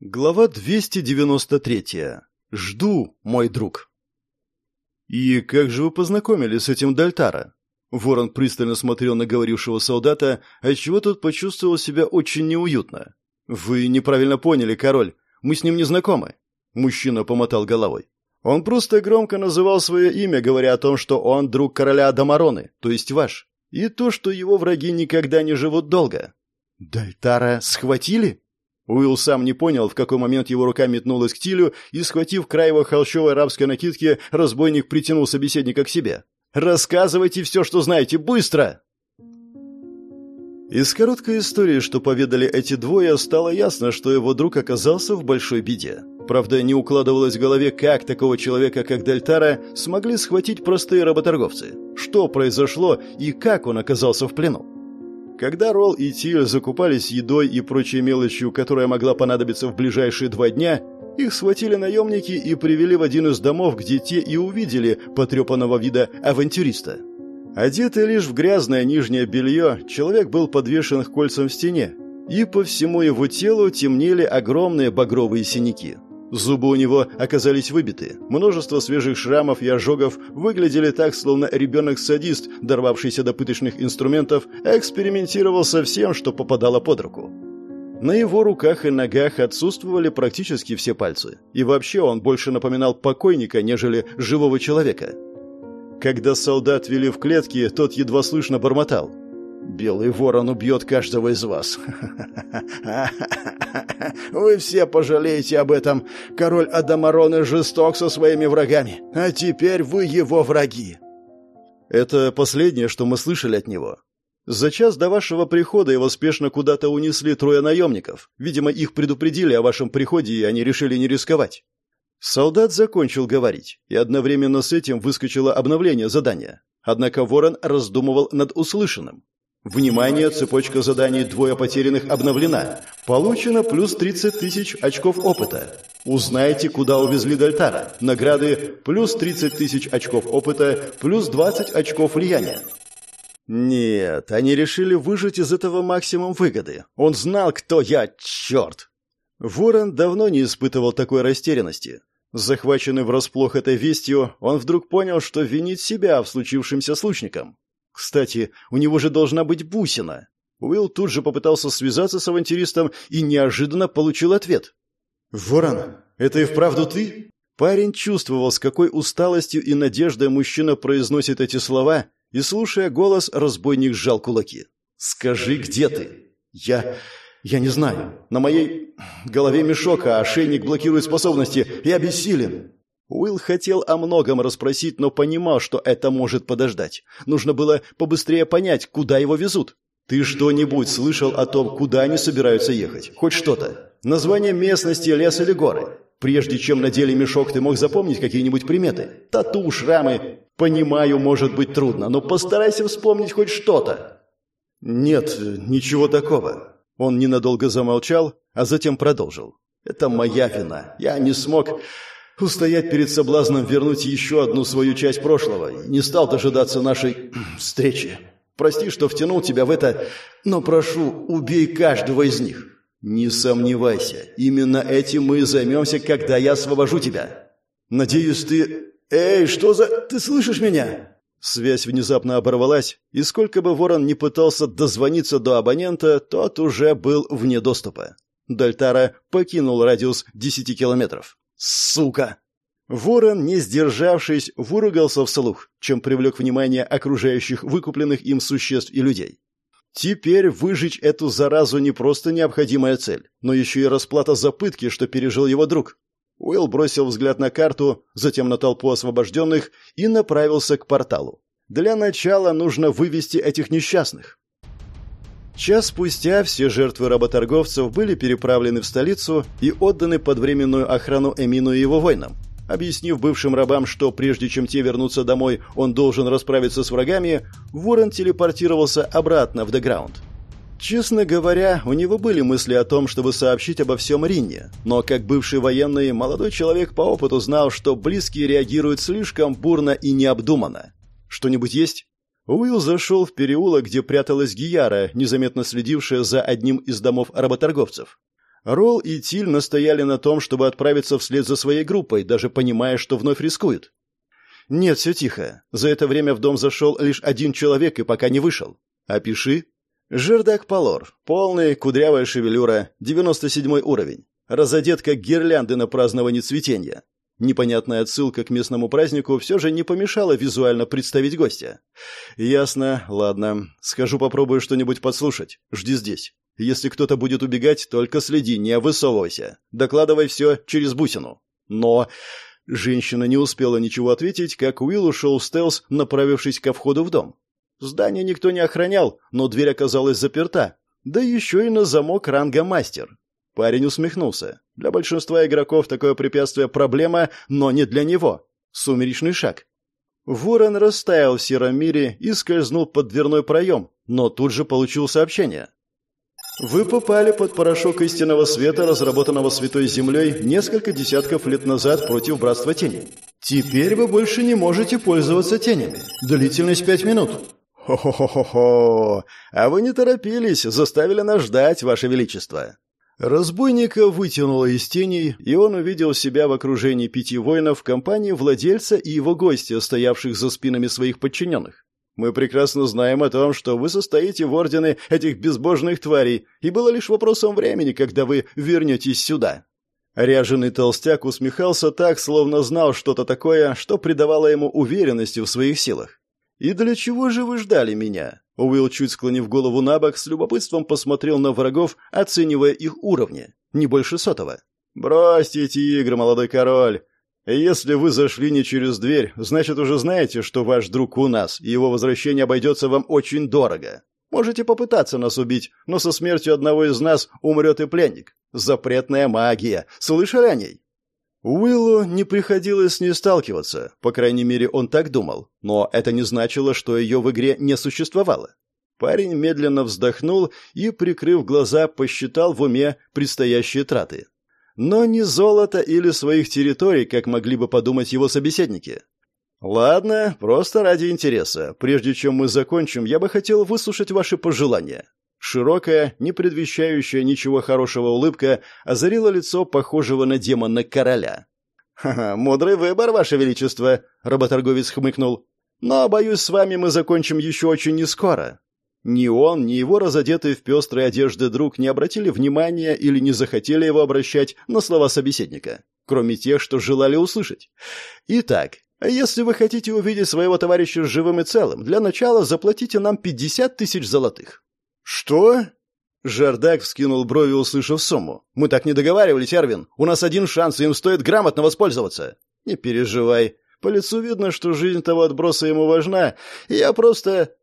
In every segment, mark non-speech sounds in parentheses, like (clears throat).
Глава 293. Жду, мой друг. «И как же вы познакомились с этим Дальтара?» Ворон пристально смотрел на говорившего солдата, отчего тот почувствовал себя очень неуютно. «Вы неправильно поняли, король. Мы с ним не знакомы». Мужчина помотал головой. «Он просто громко называл свое имя, говоря о том, что он друг короля Дамароны, то есть ваш, и то, что его враги никогда не живут долго». «Дальтара схватили?» Уилл сам не понял, в какой момент его рука метнулась к Тилю, и, схватив край его холщовой арабской накидки, разбойник притянул собеседника к себе. «Рассказывайте все, что знаете, быстро!» Из короткой истории, что поведали эти двое, стало ясно, что его друг оказался в большой беде. Правда, не укладывалось в голове, как такого человека, как Дельтара, смогли схватить простые работорговцы. Что произошло и как он оказался в плену. Когда Ролл и Тиль закупались едой и прочей мелочью, которая могла понадобиться в ближайшие два дня, их схватили наемники и привели в один из домов, где те и увидели потрепанного вида авантюриста. Одетый лишь в грязное нижнее белье, человек был подвешен к кольцам в стене, и по всему его телу темнели огромные багровые синяки. Зубы у него оказались выбиты. Множество свежих шрамов и ожогов выглядели так, словно ребенок-садист, дорвавшийся до пыточных инструментов, экспериментировал со всем, что попадало под руку. На его руках и ногах отсутствовали практически все пальцы. И вообще он больше напоминал покойника, нежели живого человека. Когда солдат вели в клетки, тот едва слышно бормотал. Белый ворон убьет каждого из вас. (laughs) Вы все пожалеете об этом. Король Адамарон жесток со своими врагами, а теперь вы его враги. Это последнее, что мы слышали от него. За час до вашего прихода его спешно куда-то унесли трое наемников. Видимо, их предупредили о вашем приходе, и они решили не рисковать. Солдат закончил говорить, и одновременно с этим выскочило обновление задания. Однако Ворон раздумывал над услышанным. Внимание, цепочка заданий «Двое потерянных» обновлена. Получено плюс 30 тысяч очков опыта. Узнайте, куда увезли Дальтара. Награды плюс 30 тысяч очков опыта, плюс 20 очков влияния. Нет, они решили выжать из этого максимум выгоды. Он знал, кто я, черт! Ворон давно не испытывал такой растерянности. Захваченный врасплох этой вестью, он вдруг понял, что винит себя в случившемся с лучником. Кстати, у него же должна быть бусина. Уилл тут же попытался связаться с авантюристом и неожиданно получил ответ. «Ворон, это и вправду ты?» Парень чувствовал, с какой усталостью и надеждой мужчина произносит эти слова, и, слушая голос, разбойник сжал кулаки. «Скажи, где ты?» «Я... я не знаю. На моей голове мешок, а ошейник блокирует способности. Я бессилен». Уилл хотел о многом расспросить, но понимал, что это может подождать. Нужно было побыстрее понять, куда его везут. «Ты что-нибудь слышал о том, куда они собираются ехать? Хоть что-то? Название местности, лес или горы? Прежде чем надели мешок, ты мог запомнить какие-нибудь приметы? Тату, шрамы? Понимаю, может быть трудно, но постарайся вспомнить хоть что-то». «Нет, ничего такого». Он ненадолго замолчал, а затем продолжил. «Это моя вина. Я не смог...» устоять перед соблазном вернуть еще одну свою часть прошлого. Не стал дожидаться нашей (clears throat) встречи. Прости, что втянул тебя в это, но прошу, убей каждого из них. Не сомневайся, именно этим мы и займемся, когда я освобожу тебя. Надеюсь, ты... Эй, что за... Ты слышишь меня? Связь внезапно оборвалась, и сколько бы Ворон не пытался дозвониться до абонента, тот уже был вне доступа. Дальтара покинул радиус 10 километров. Сука! Ворон, не сдержавшись, выругался вслух, чем привлек внимание окружающих выкупленных им существ и людей. Теперь выжечь эту заразу не просто необходимая цель, но еще и расплата за пытки, что пережил его друг. Уилл бросил взгляд на карту, затем на толпу освобожденных и направился к порталу. Для начала нужно вывести этих несчастных. Час спустя все жертвы работорговцев были переправлены в столицу и отданы под временную охрану Эмину и его воинам. Объяснив бывшим рабам, что прежде чем те вернутся домой, он должен расправиться с врагами, Ворон телепортировался обратно в Деграунд. Честно говоря, у него были мысли о том, чтобы сообщить обо всем Ринне, но как бывший военный, молодой человек по опыту знал, что близкие реагируют слишком бурно и необдуманно. «Что-нибудь есть?» Уилл зашел в переулок, где пряталась Гияра, незаметно следившая за одним из домов работорговцев. Ролл и Тиль настояли на том, чтобы отправиться вслед за своей группой, даже понимая, что вновь рискуют. «Нет, все тихо. За это время в дом зашел лишь один человек и пока не вышел. Опиши». «Жердак Палор. Полный, кудрявая шевелюра, 97 уровень. Разодет, как гирлянды на праздновании цветения. Непонятная отсылка к местному празднику все же не помешала визуально представить гостя. «Ясно. Ладно. Схожу попробую что-нибудь подслушать. Жди здесь. Если кто-то будет убегать, только следи, не высовывайся. Докладывай все через бусину. Но...» Женщина не успела ничего ответить, как Уилл ушел в стелс, направившись ко входу в дом. Здание никто не охранял, но дверь оказалась заперта. Да еще и на замок ранга мастер. Парень усмехнулся. Для большинства игроков такое препятствие проблема, но не для него. Сумеречный шаг. Ворон растаял в сером мире и скользнул под дверной проем, но тут же получил сообщение. Вы попали под порошок истинного света, разработанного Святой Землей несколько десятков лет назад против Братства Тени. Теперь вы больше не можете пользоваться тенями. Длительность пять минут. Хо-хо-хо-хо! А вы не торопились, заставили нас ждать, Ваше Величество. Разбойника вытянуло из теней, и он увидел себя в окружении пяти воинов в компании владельца и его гостя, стоявших за спинами своих подчиненных. Мы прекрасно знаем о том, что вы состоите в ордене этих безбожных тварей, и было лишь вопросом времени, когда вы вернетесь сюда». Ряженый толстяк усмехался так, словно знал что-то такое, что придавало ему уверенности в своих силах. «И для чего же вы ждали меня? Уилл, чуть склонив голову на бок, с любопытством посмотрел на врагов, оценивая их уровни. Не больше сотого. «Бросьте эти игры, молодой король. Если вы зашли не через дверь, значит, уже знаете, что ваш друг у нас, и его возвращение обойдется вам очень дорого. Можете попытаться нас убить, но со смертью одного из нас умрет и пленник. Запретная магия. Слышали о ней?» Уиллу не приходилось с ней сталкиваться, по крайней мере, он так думал, но это не значило, что ее в игре не существовало. Парень медленно вздохнул и, прикрыв глаза, посчитал в уме предстоящие траты. Но не золото или своих территорий, как могли бы подумать его собеседники. «Ладно, просто ради интереса. Прежде чем мы закончим, я бы хотел выслушать ваши пожелания. Широкая, не предвещающая ничего хорошего улыбка озарила лицо похожего на демона короля. «Ха-ха, мудрый выбор, ваше величество», — работорговец хмыкнул. «Но, боюсь, с вами мы закончим еще очень нескоро». Ни он, ни его разодетый в пестрой одежды друг не обратили внимания или не захотели его обращать на слова собеседника, кроме тех, что желали услышать. Итак, если вы хотите увидеть своего товарища живым и целым, для начала заплатите нам 50 тысяч золотых. «Что?» Жардак вскинул брови, услышав сумму. «Мы так не договаривались, Эрвин. У нас один шанс, и им стоит грамотно воспользоваться». «Не переживай. По лицу видно, что жизнь того отброса ему важна. Я просто...»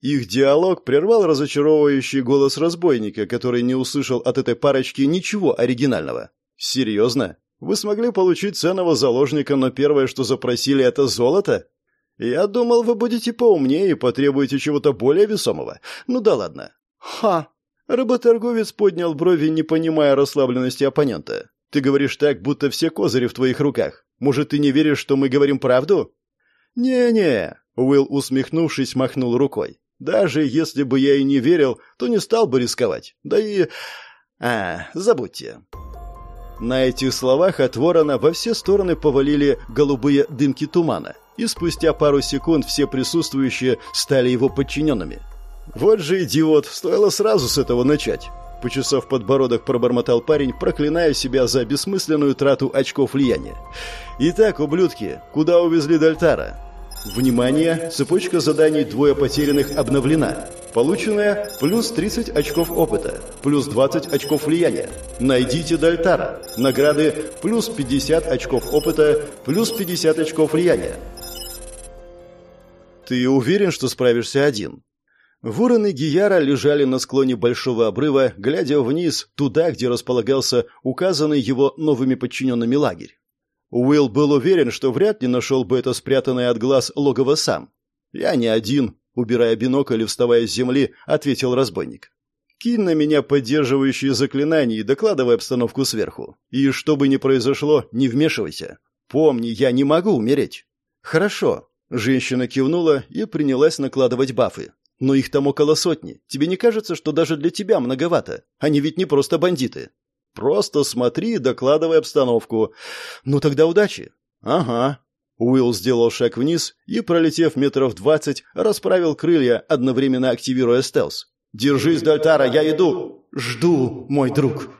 Их диалог прервал разочаровывающий голос разбойника, который не услышал от этой парочки ничего оригинального. «Серьезно? Вы смогли получить ценного заложника, но первое, что запросили, это золото? Я думал, вы будете поумнее и потребуете чего-то более весомого. Ну да ладно. «Ха!» Работорговец поднял брови, не понимая расслабленности оппонента. «Ты говоришь так, будто все козыри в твоих руках. Может, ты не веришь, что мы говорим правду?» «Не-не», — Уилл, усмехнувшись, махнул рукой. «Даже если бы я и не верил, то не стал бы рисковать. Да и... А, забудьте». На этих словах от ворона во все стороны повалили голубые дымки тумана, и спустя пару секунд все присутствующие стали его подчиненными — «Вот же идиот! Стоило сразу с этого начать!» Почесав подбородок, пробормотал парень, проклиная себя за бессмысленную трату очков влияния. «Итак, ублюдки, куда увезли Дальтара?» Внимание! Цепочка заданий «Двое потерянных» обновлена. Полученное плюс 30 очков опыта, плюс 20 очков влияния. Найдите Дальтара. Награды плюс 50 очков опыта, плюс 50 очков влияния. «Ты уверен, что справишься один?» Вороны Гияра лежали на склоне большого обрыва, глядя вниз, туда, где располагался указанный его новыми подчиненными лагерь. Уилл был уверен, что вряд ли нашел бы это спрятанное от глаз логово сам. «Я не один», — убирая бинокль и вставая с земли, ответил разбойник. «Кинь на меня поддерживающие заклинания и докладывай обстановку сверху. И что бы ни произошло, не вмешивайся. Помни, я не могу умереть». «Хорошо», — женщина кивнула и принялась накладывать бафы. Но их там около сотни. Тебе не кажется, что даже для тебя многовато? Они ведь не просто бандиты. Просто смотри и докладывай обстановку. Ну тогда удачи. Ага. Уилл сделал шаг вниз и, пролетев метров двадцать, расправил крылья, одновременно активируя стелс. «Держись, Дальтара, я иду!» «Жду, мой друг!»